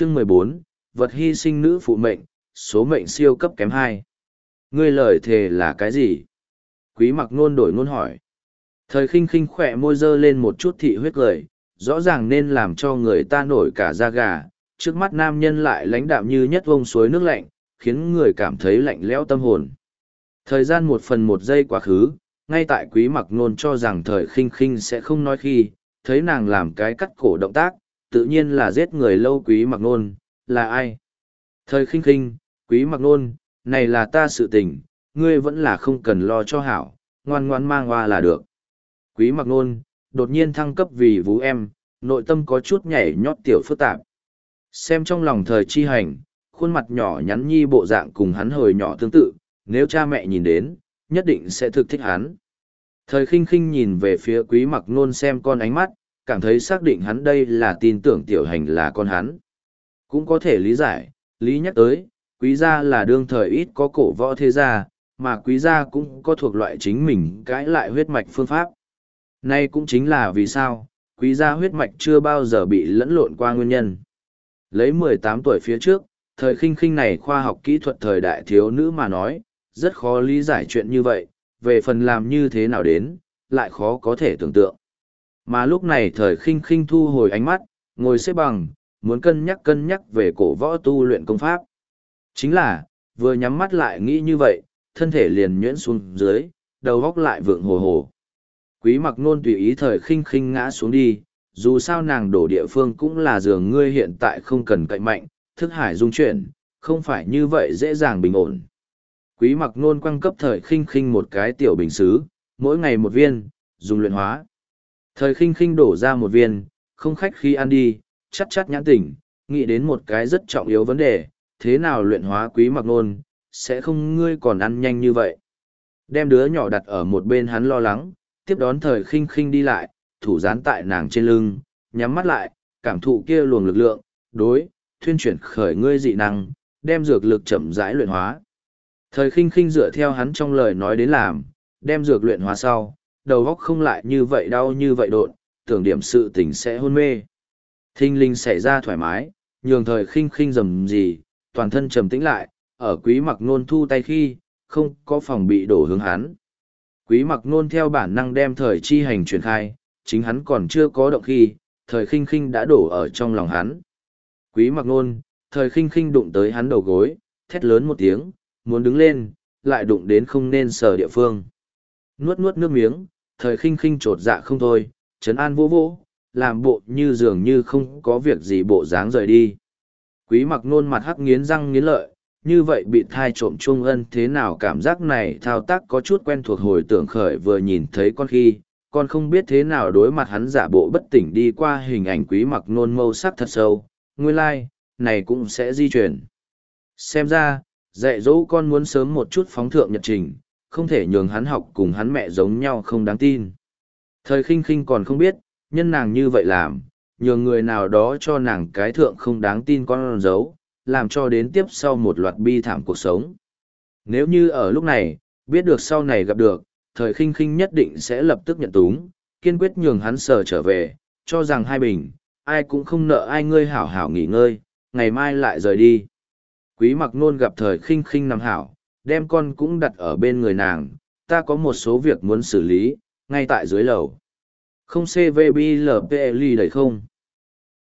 chương mười bốn, vật hy sinh nữ phụ mệnh, số mệnh siêu cấp kém hai. Ngươi lời thề là cái gì? Quý mặc nôn đổi ngôn hỏi. Thời khinh khinh khỏe môi dơ lên một chút thị huyết cười, rõ ràng nên làm cho người ta nổi cả da gà. Trước mắt nam nhân lại lãnh đạm như nhất vông suối nước lạnh, khiến người cảm thấy lạnh lẽo tâm hồn. Thời gian một phần một giây quá khứ, ngay tại quý mặc nôn cho rằng thời khinh khinh sẽ không nói khi, thấy nàng làm cái cắt cổ động tác tự nhiên là giết người lâu quý mặc nôn, là ai? Thời khinh khinh, quý mặc nôn, này là ta sự tình, ngươi vẫn là không cần lo cho hảo, ngoan ngoan mang hoa là được. Quý mặc nôn, đột nhiên thăng cấp vì vũ em, nội tâm có chút nhảy nhót tiểu phức tạp. Xem trong lòng thời chi hành, khuôn mặt nhỏ nhắn nhi bộ dạng cùng hắn hồi nhỏ tương tự, nếu cha mẹ nhìn đến, nhất định sẽ thực thích hắn. Thời khinh khinh nhìn về phía quý mặc nôn xem con ánh mắt cảm thấy xác định hắn đây là tin tưởng tiểu hành là con hắn cũng có thể lý giải lý nhắc tới quý gia là đương thời ít có cổ võ thế gia mà quý gia cũng có thuộc loại chính mình cãi lại huyết mạch phương pháp Nay cũng chính là vì sao, quý gia huyết mạch chưa bao giờ bị lẫn lộn qua nguyên nhân. Lấy 18 tuổi phía trước, thời khinh khinh này khoa học kỹ thuật thời đại thiếu nữ mà nói, rất khó lý giải chuyện như vậy, về phần làm như thế nào đến, lại khó có thể tưởng tượng. Mà lúc này thời khinh khinh thu hồi ánh mắt, ngồi xếp bằng, muốn cân nhắc cân nhắc về cổ võ tu luyện công pháp. Chính là, vừa nhắm mắt lại nghĩ như vậy, thân thể liền nhuyễn xuống dưới, đầu góc lại vượng hồ hồ. Quý mặc nôn tùy ý thời khinh khinh ngã xuống đi, dù sao nàng đổ địa phương cũng là giường ngươi hiện tại không cần cậy mạnh, thức hải dung chuyển, không phải như vậy dễ dàng bình ổn. Quý mặc nôn quăng cấp thời khinh khinh một cái tiểu bình xứ, mỗi ngày một viên, dùng luyện hóa. Thời khinh khinh đổ ra một viên, không khách khi ăn đi, chắc chắc nhãn tỉnh, nghĩ đến một cái rất trọng yếu vấn đề, thế nào luyện hóa quý mặc nôn, sẽ không ngươi còn ăn nhanh như vậy. Đem đứa nhỏ đặt ở một bên hắn lo lắng, tiếp đón thời khinh khinh đi lại, thủ dán tại nàng trên lưng, nhắm mắt lại, cảm thụ kia luồng lực lượng, đối, thuyên chuyển khởi ngươi dị năng, đem dược lực chậm rãi luyện hóa. Thời khinh khinh dựa theo hắn trong lời nói đến làm, đem dược luyện hóa sau, đầu óc không lại như vậy đau như vậy đột, tưởng điểm sự tình sẽ hôn mê. Thinh linh xảy ra thoải mái, nhường thời khinh khinh rầm gì, toàn thân trầm tĩnh lại, ở quý mặc nôn thu tay khi, không có phòng bị đổ hướng hắn. Quý mặc nôn theo bản năng đem thời chi hành truyền khai, chính hắn còn chưa có động khi, thời khinh khinh đã đổ ở trong lòng hắn. Quý mặc nôn, thời khinh khinh đụng tới hắn đầu gối, thét lớn một tiếng, muốn đứng lên, lại đụng đến không nên sở địa phương. Nuốt nuốt nước miếng, thời khinh khinh trột dạ không thôi, trấn an vô vô, làm bộ như dường như không có việc gì bộ dáng rời đi. Quý mặc nôn mặt hắc nghiến răng nghiến lợi, như vậy bị thai trộm trung ân thế nào cảm giác này thao tác có chút quen thuộc hồi tưởng khởi vừa nhìn thấy con khi con không biết thế nào đối mặt hắn giả bộ bất tỉnh đi qua hình ảnh quý mặc nôn mâu sắc thật sâu nguyên lai、like, này cũng sẽ di chuyển xem ra dạy dỗ con muốn sớm một chút phóng thượng nhật trình không thể nhường hắn học cùng hắn mẹ giống nhau không đáng tin thời khinh khinh còn không biết nhân nàng như vậy làm nhường người nào đó cho nàng cái thượng không đáng tin con dấu làm cho đến tiếp sau một loạt bi thảm cuộc sống. Nếu như ở lúc này, biết được sau này gặp được, thời khinh khinh nhất định sẽ lập tức nhận túng, kiên quyết nhường hắn sờ trở về, cho rằng hai bình, ai cũng không nợ ai ngươi hảo hảo nghỉ ngơi, ngày mai lại rời đi. Quý mặc nôn gặp thời khinh khinh nằm hảo, đem con cũng đặt ở bên người nàng, ta có một số việc muốn xử lý, ngay tại dưới lầu. Không CVBLPL đầy không?